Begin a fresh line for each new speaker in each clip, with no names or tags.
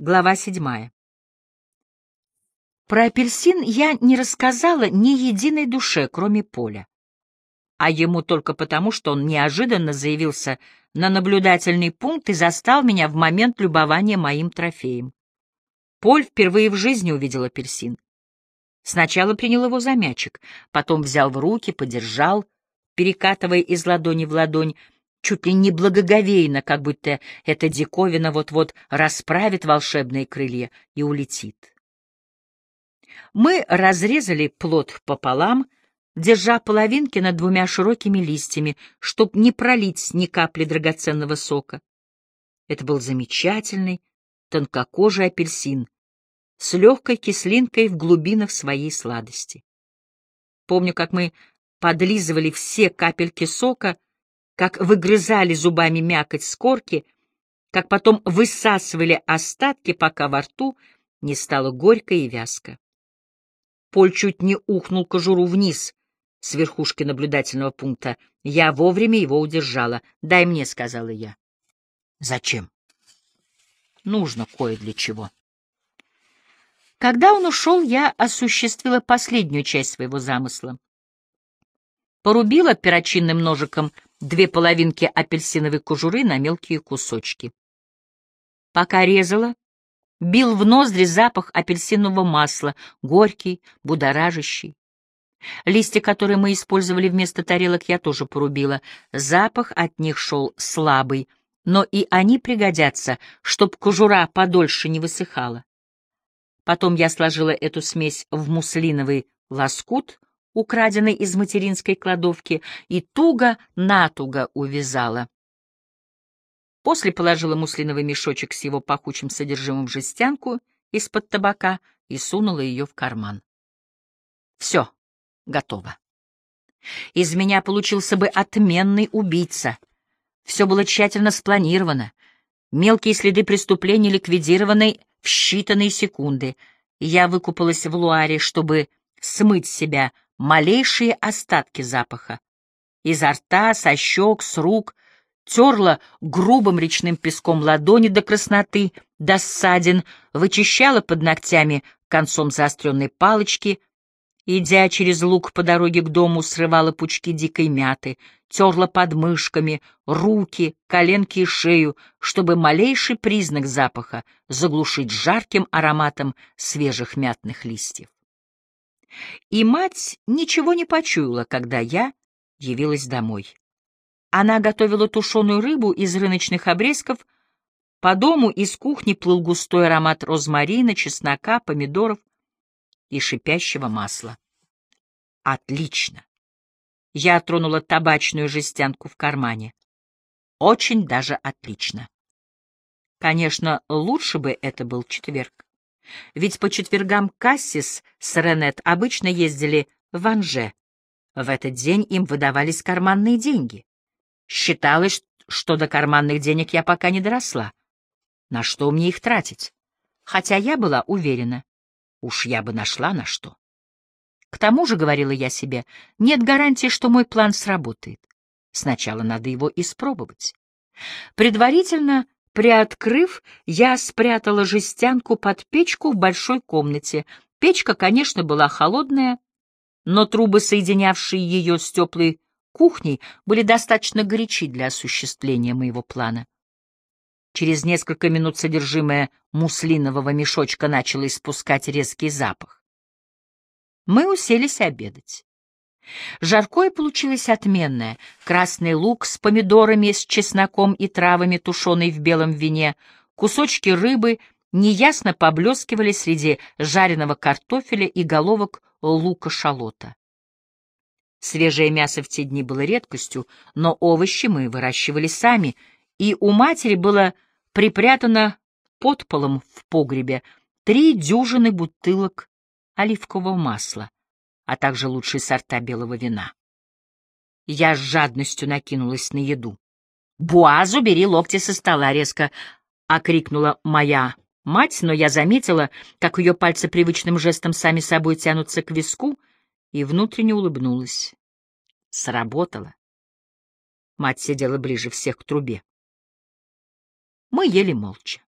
Глава седьмая. Про апельсин я не рассказала ни единой душе, кроме Поля. А ему только потому, что он неожиданно заявился на наблюдательный пункт и застал меня в момент любования моим трофеем. Поль впервые в жизни увидел апельсин. Сначала принял его за мячик, потом взял в руки, подержал, перекатывая из ладони в ладонь, чуть ли не благоговейно, как будто эта диковина вот-вот расправит волшебные крылья и улетит. Мы разрезали плод пополам, держа половинки над двумя широкими листьями, чтоб не пролить ни капли драгоценного сока. Это был замечательный, тонкокожий апельсин с легкой кислинкой в глубинах своей сладости. Помню, как мы подлизывали все капельки сока, как выгрызали зубами мякоть с корки, как потом высасывали остатки, пока во рту не стало горько и вязко. Поль чуть не ухнул кожуру вниз с верхушки наблюдательного пункта. Я вовремя его удержала. «Дай мне», — сказала я. «Зачем?» «Нужно кое для чего». Когда он ушел, я осуществила последнюю часть своего замысла. Порубила перочинным ножиком две половинки апельсиновой кожуры на мелкие кусочки. Пока резала, бил в ноздри запах апельсинового масла, горький, будоражащий. Листья, которые мы использовали вместо тарелок, я тоже порубила. Запах от них шел слабый, но и они пригодятся, чтоб кожура подольше не высыхала. Потом я сложила эту смесь в муслиновый лоскут, украденный из материнской кладовки, и туго-натуго увязала. После положила муслиновый мешочек с его пахучим содержимым в жестянку из-под табака и сунула ее в карман. Все, готово. Из меня получился бы отменный убийца. Все было тщательно спланировано. Мелкие следы преступления ликвидированы в считанные секунды. Я выкупалась в луаре, чтобы смыть себя малейшие остатки запаха. Изо рта, со щек, с рук — терла грубым речным песком ладони до красноты, до ссадин, вычищала под ногтями концом заостренной палочки, идя через луг по дороге к дому, срывала пучки дикой мяты, терла подмышками, руки, коленки и шею, чтобы малейший признак запаха заглушить жарким ароматом свежих мятных листьев. И мать ничего не почуяла, когда я явилась домой. Она готовила тушеную рыбу из рыночных обрезков. По дому из кухни плыл густой аромат розмарина, чеснока, помидоров и шипящего масла. Отлично. Я тронула табачную жестянку в кармане. Очень даже отлично. Конечно, лучше бы это был четверг. Ведь по четвергам Кассис с Ренет обычно ездили в Анже. В этот день им выдавались карманные деньги. Считалось, что до карманных денег я пока не доросла. На что мне их тратить? Хотя я была уверена, уж я бы нашла на что. К тому же, говорила я себе, нет гарантии, что мой план сработает. Сначала надо его испробовать. Предварительно приоткрыв, я спрятала жестянку под печку в большой комнате. Печка, конечно, была холодная, но трубы, соединявшие ее с теплой кухней были достаточно горячи для осуществления моего плана. Через несколько минут содержимое муслинового мешочка начало испускать резкий запах. Мы уселись обедать. Жаркое получилось отменное. Красный лук с помидорами, с чесноком и травами, тушеной в белом вине, кусочки рыбы неясно поблескивали среди жареного картофеля и головок лука-шалота. Свежее мясо в те дни было редкостью, но овощи мы выращивали сами, и у матери было припрятано под полом в погребе три дюжины бутылок оливкового масла, а также лучшие сорта белого вина. Я с жадностью накинулась на еду. «Буазу, бери локти со стола!» — резко окрикнула моя мать, но я заметила, как ее пальцы привычным жестом сами собой тянутся к виску, и внутренне улыбнулась. Сработало. Мать сидела ближе всех к трубе. Мы ели молча.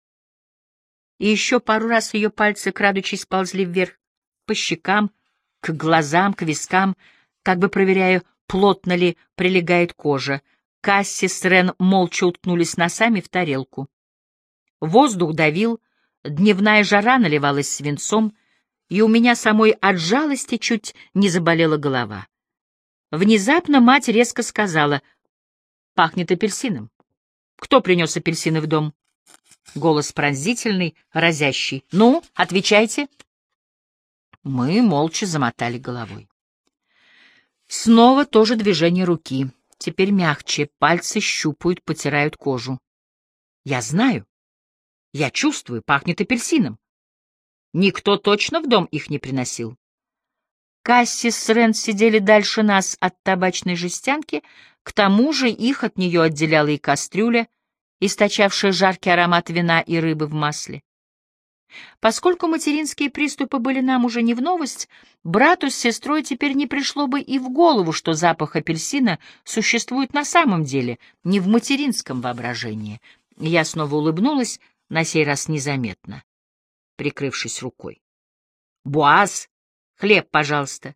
и еще пару раз ее пальцы, крадучись, ползли вверх, по щекам, к глазам, к вискам, как бы проверяя, плотно ли прилегает кожа. Касси с Рен молча уткнулись носами в тарелку. Воздух давил, дневная жара наливалась свинцом, и у меня самой от жалости чуть не заболела голова. Внезапно мать резко сказала, «Пахнет апельсином. Кто принес апельсины в дом?» Голос пронзительный, разящий. «Ну, отвечайте!» Мы молча замотали головой. Снова тоже движение руки. Теперь мягче, пальцы щупают, потирают кожу. Я знаю. Я чувствую, пахнет апельсином. Никто точно в дом их не приносил. Касси с Рен сидели дальше нас от табачной жестянки, к тому же их от нее отделяла и кастрюля, источавшая жаркий аромат вина и рыбы в масле. Поскольку материнские приступы были нам уже не в новость, брату с сестрой теперь не пришло бы и в голову, что запах апельсина существует на самом деле, не в материнском воображении. Я снова улыбнулась, на сей раз незаметно, прикрывшись рукой. «Буаз! Хлеб, пожалуйста!»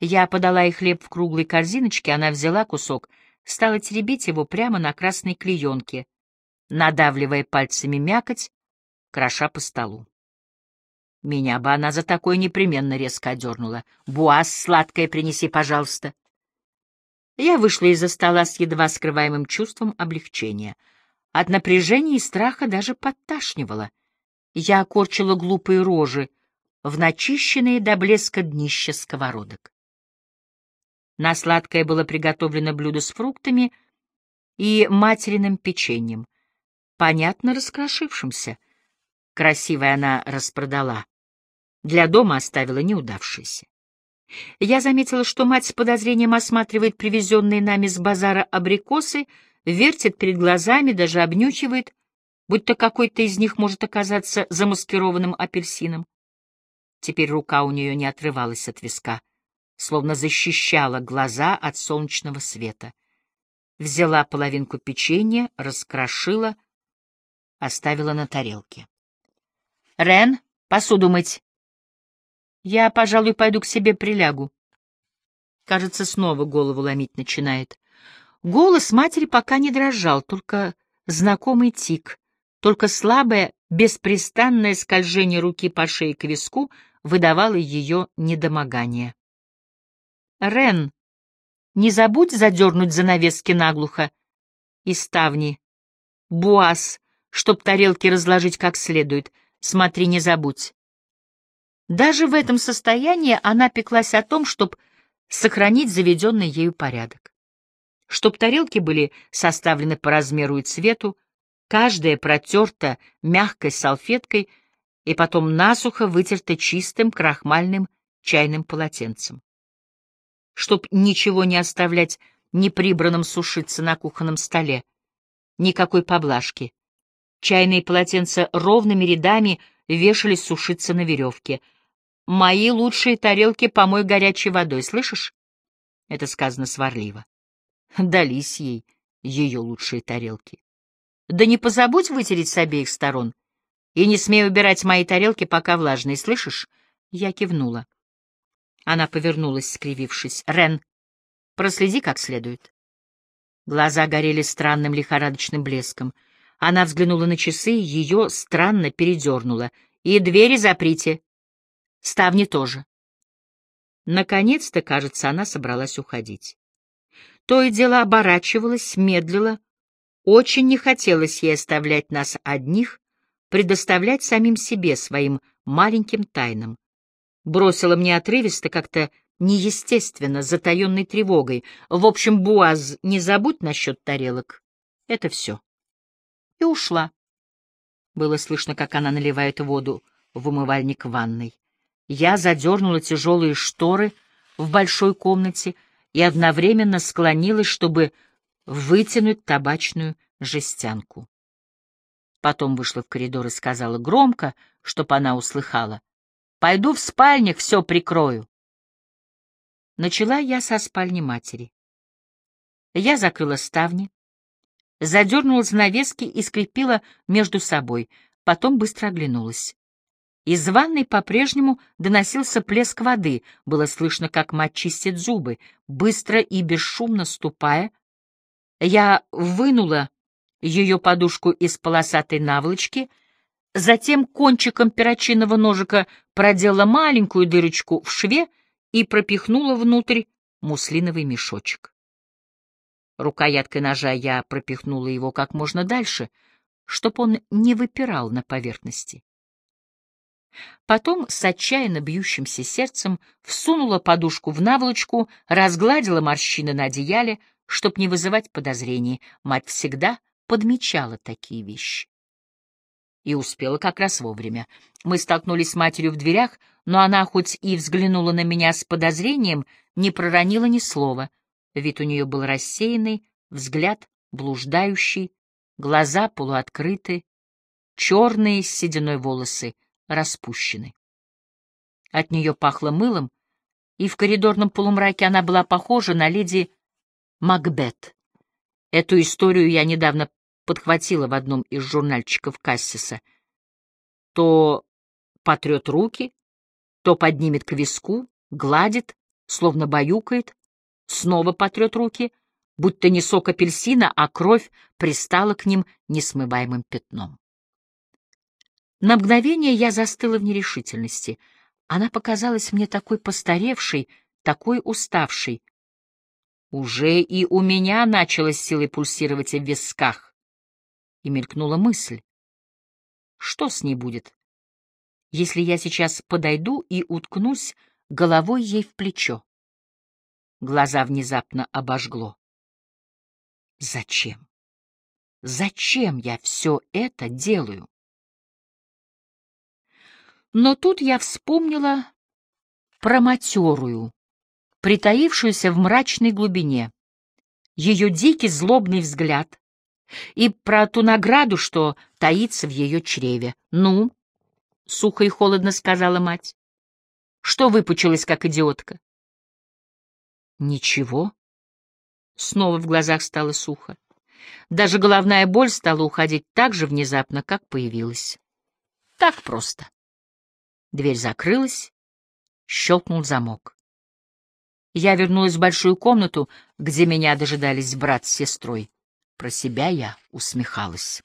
Я подала ей хлеб в круглой корзиночке, она взяла кусок, стала теребить его прямо на красной клеенке, надавливая пальцами мякоть, кроша по столу. Меня бы она за такое непременно резко одернула. «Буаз, сладкое принеси, пожалуйста». Я вышла из-за стола с едва скрываемым чувством облегчения. От напряжения и страха даже подташнивала. Я окорчила глупые рожи в начищенные до блеска днища сковородок. На сладкое было приготовлено блюдо с фруктами и материным печеньем, понятно раскрошившимся — Красивое она распродала. Для дома оставила неудавшееся. Я заметила, что мать с подозрением осматривает привезенные нами с базара абрикосы, вертит перед глазами, даже обнюхивает, будто какой-то из них может оказаться замаскированным апельсином. Теперь рука у нее не отрывалась от виска, словно защищала глаза от солнечного света. Взяла половинку печенья, раскрошила, оставила на тарелке. Рен, посуду мыть. Я, пожалуй, пойду к себе прилягу. Кажется, снова голову ломить начинает. Голос матери пока не дрожал, только знакомый тик, только слабое, беспрестанное скольжение руки по шее к виску выдавало ее недомогание. «Рен, не забудь задернуть занавески наглухо и ставни. Буас, чтоб тарелки разложить как следует — Смотри, не забудь. Даже в этом состоянии она пеклась о том, чтобы сохранить заведенный ею порядок. Чтоб тарелки были составлены по размеру и цвету, каждая протерта мягкой салфеткой и потом насухо вытерта чистым крахмальным чайным полотенцем. Чтоб ничего не оставлять неприбранным сушиться на кухонном столе, никакой поблажки, Чайные полотенца ровными рядами вешались сушиться на веревке. «Мои лучшие тарелки помой горячей водой, слышишь?» Это сказано сварливо. Дались ей ее лучшие тарелки. «Да не позабудь вытереть с обеих сторон. И не смей убирать мои тарелки, пока влажные, слышишь?» Я кивнула. Она повернулась, скривившись. «Рен, проследи как следует». Глаза горели странным лихорадочным блеском — она взглянула на часы, ее странно передернуло. «И двери заприте. Ставни тоже». Наконец-то, кажется, она собралась уходить. То и дело оборачивалась, медлила. Очень не хотелось ей оставлять нас одних, предоставлять самим себе, своим маленьким тайнам. Бросила мне отрывисто, как-то неестественно, затаенной тревогой. В общем, Буаз, не забудь насчет тарелок. Это все и ушла. Было слышно, как она наливает воду в умывальник ванной. Я задернула тяжелые шторы в большой комнате и одновременно склонилась, чтобы вытянуть табачную жестянку. Потом вышла в коридор и сказала громко, чтоб она услыхала. «Пойду в спальнях, все прикрою». Начала я со спальни матери. Я закрыла ставни, задернула занавески и скрепила между собой. потом быстро оглянулась. Из ванной по-прежнему доносился плеск воды, было слышно, как мать чистит зубы. Быстро и бесшумно ступая, я вынула ее подушку из полосатой наволочки, затем кончиком перочинного ножика проделала маленькую дырочку в шве и пропихнула внутрь муслиновый мешочек. Рукояткой ножа я пропихнула его как можно дальше, чтоб он не выпирал на поверхности. Потом с отчаянно бьющимся сердцем всунула подушку в наволочку, разгладила морщины на одеяле, чтоб не вызывать подозрений. Мать всегда подмечала такие вещи. И успела как раз вовремя. Мы столкнулись с матерью в дверях, но она хоть и взглянула на меня с подозрением, не проронила ни слова. Вид у нее был рассеянный, взгляд блуждающий, глаза полуоткрыты, черные с сединой волосы распущены. От нее пахло мылом, и в коридорном полумраке она была похожа на леди Макбет. Эту историю я недавно подхватила в одном из журнальчиков Кассиса. То потрет руки, то поднимет к виску, гладит, словно баюкает, снова потрет руки, будто не сок апельсина, а кровь пристала к ним несмываемым пятном. На мгновение я застыла в нерешительности. Она показалась мне такой постаревшей, такой уставшей. Уже и у меня началось силой пульсировать в висках. И мелькнула мысль. Что с ней будет, если я сейчас подойду и уткнусь головой ей в плечо? Глаза внезапно обожгло. Зачем? Зачем я все это делаю? Но тут я вспомнила про матерую, притаившуюся в мрачной глубине, ее дикий злобный взгляд и про ту награду, что таится в ее чреве. «Ну?» — сухо и холодно сказала мать. «Что выпучилась, как идиотка?» «Ничего». Снова в глазах стало сухо. Даже головная боль стала уходить так же внезапно, как появилась. Так просто. Дверь закрылась, щелкнул замок. Я вернулась в большую комнату, где меня дожидались брат с сестрой. Про себя я усмехалась.